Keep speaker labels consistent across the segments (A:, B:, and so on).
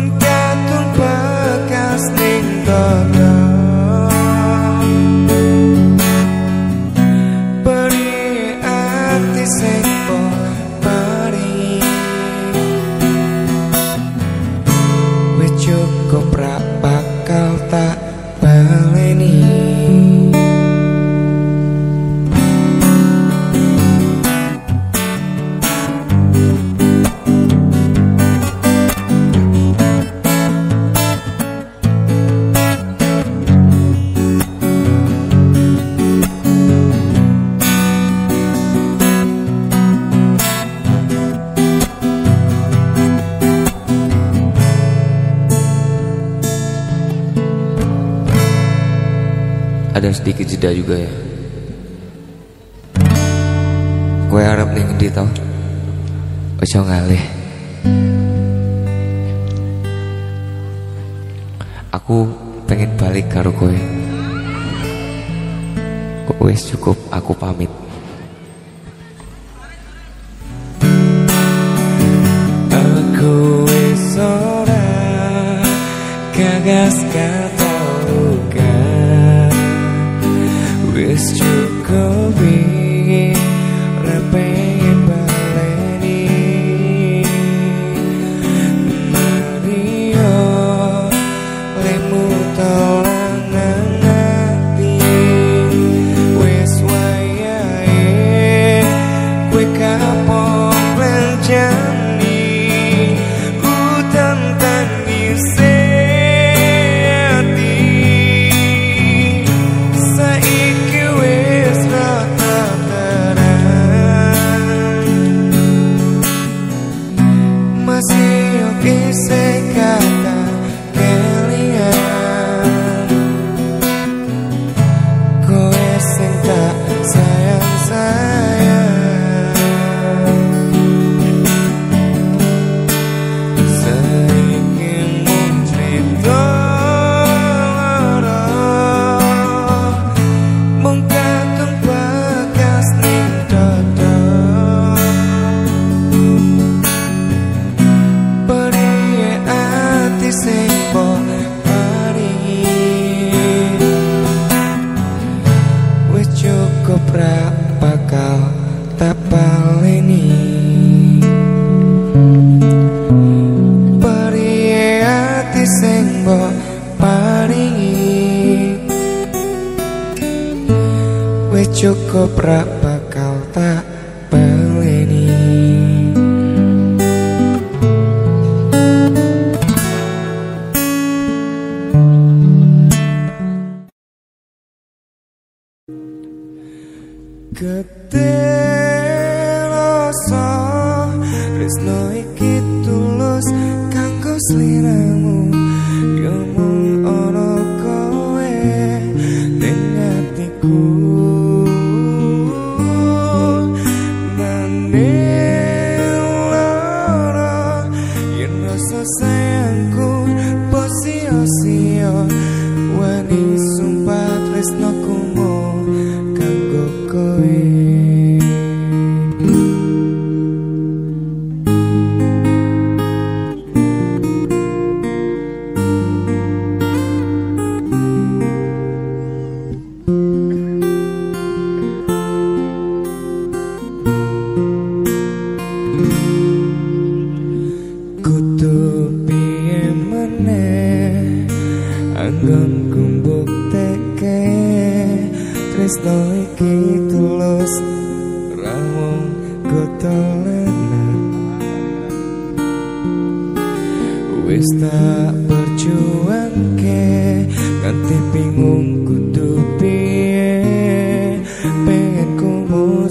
A: encontrar. ada sedikit jeda juga ya. Gue harap nih ngendi tau. Ojo ngalih. Aku pengen balik karo kowe. Wes cukup aku pamit.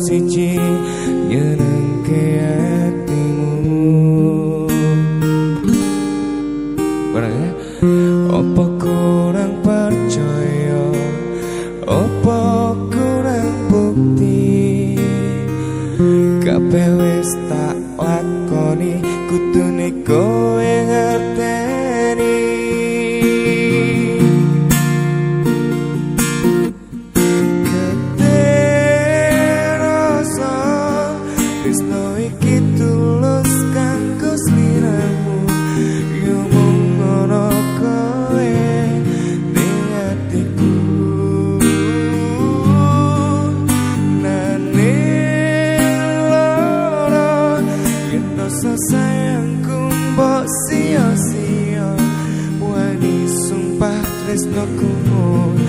A: decidir. es lo común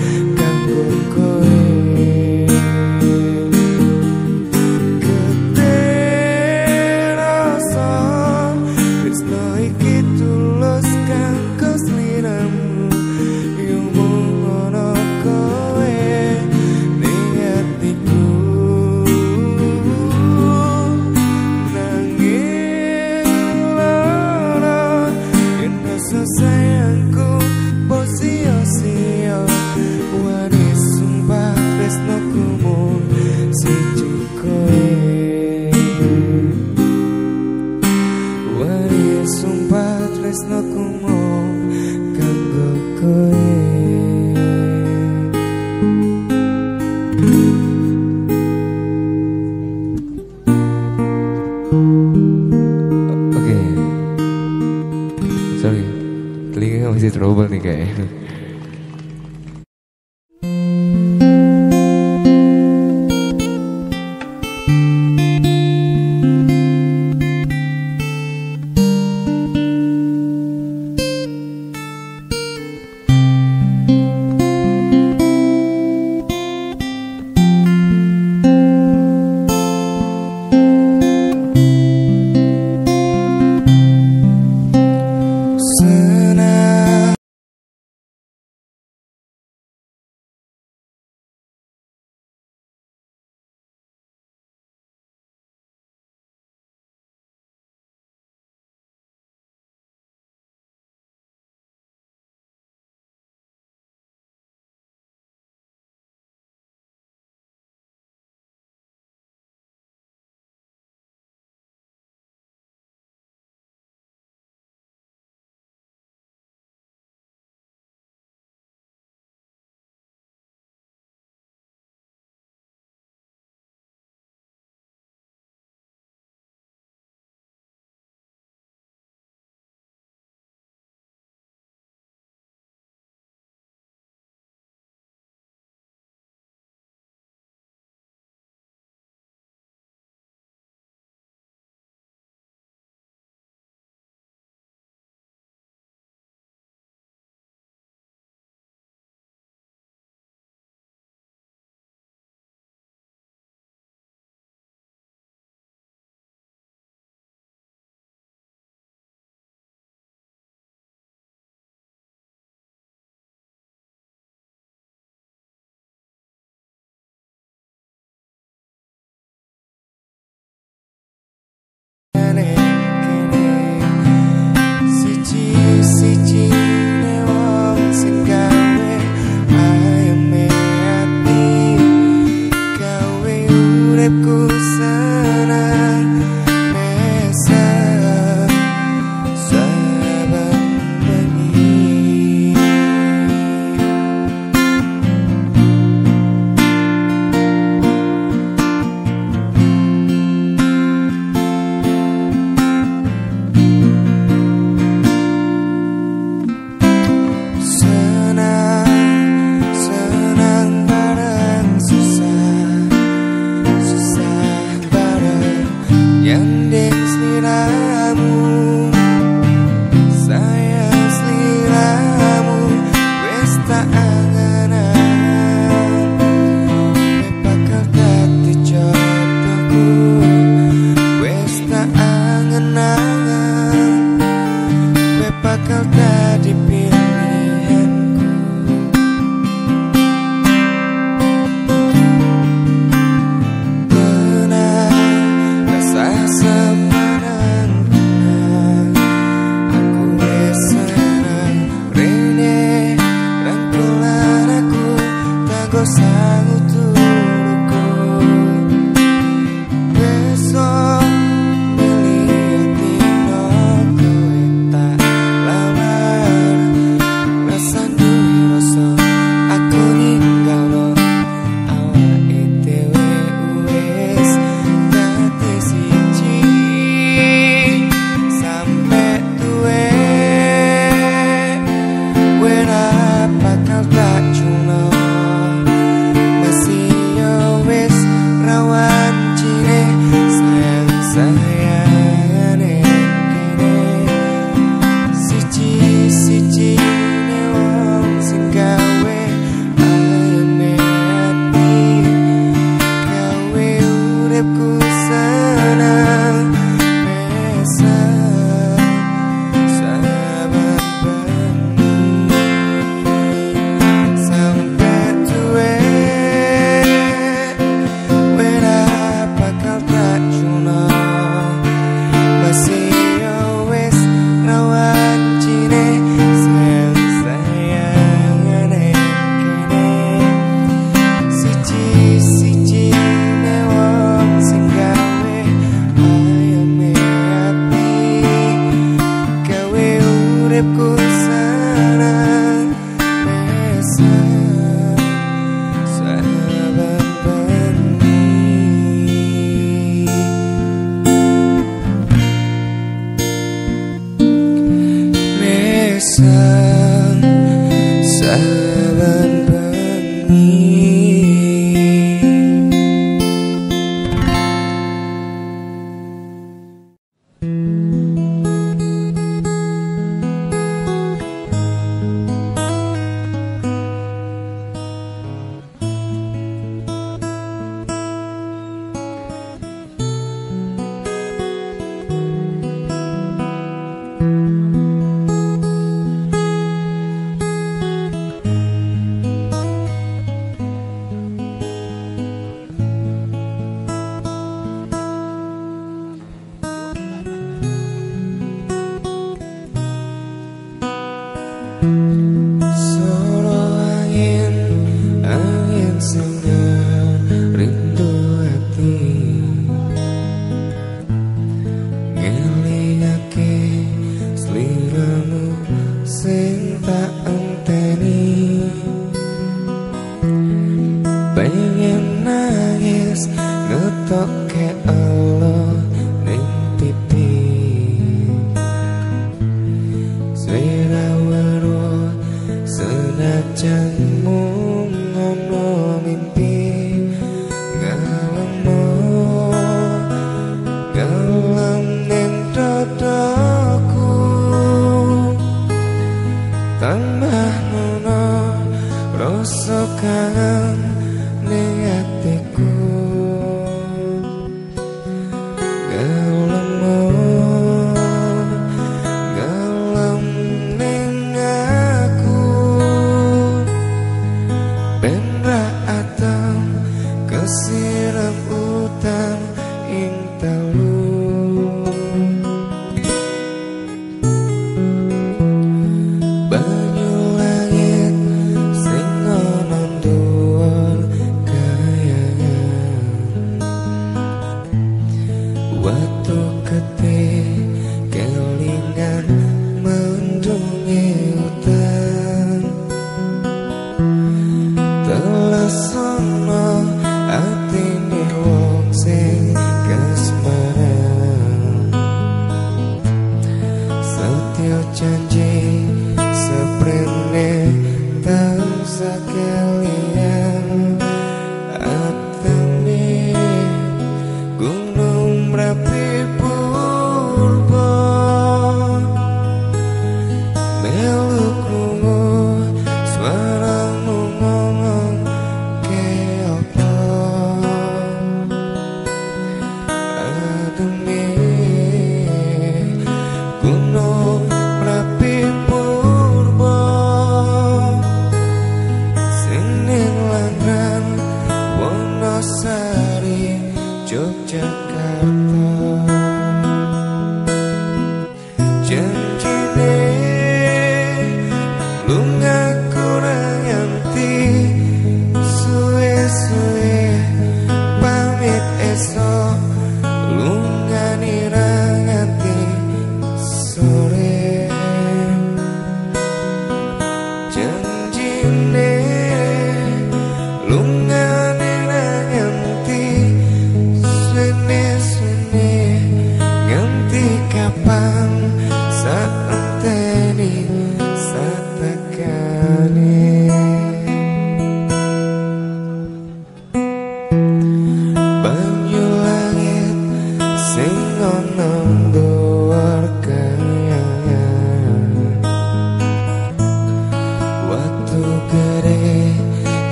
B: Saat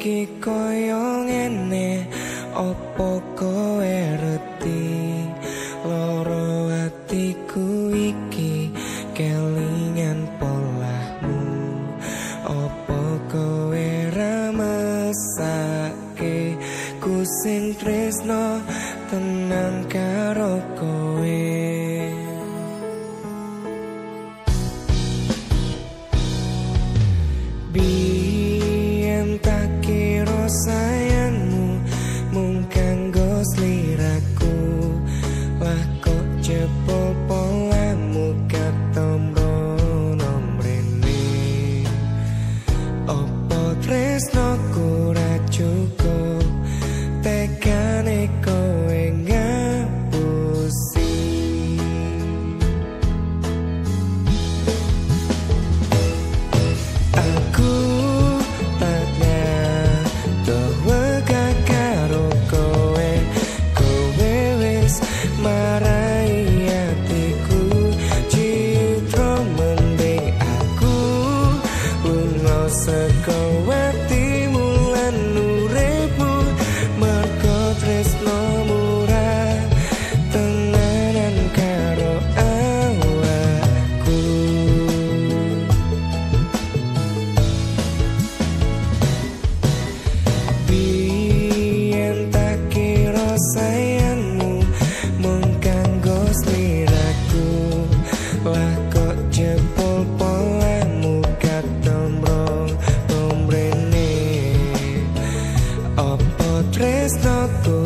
B: saiki koyo ngene opo kowe reti siempre es todo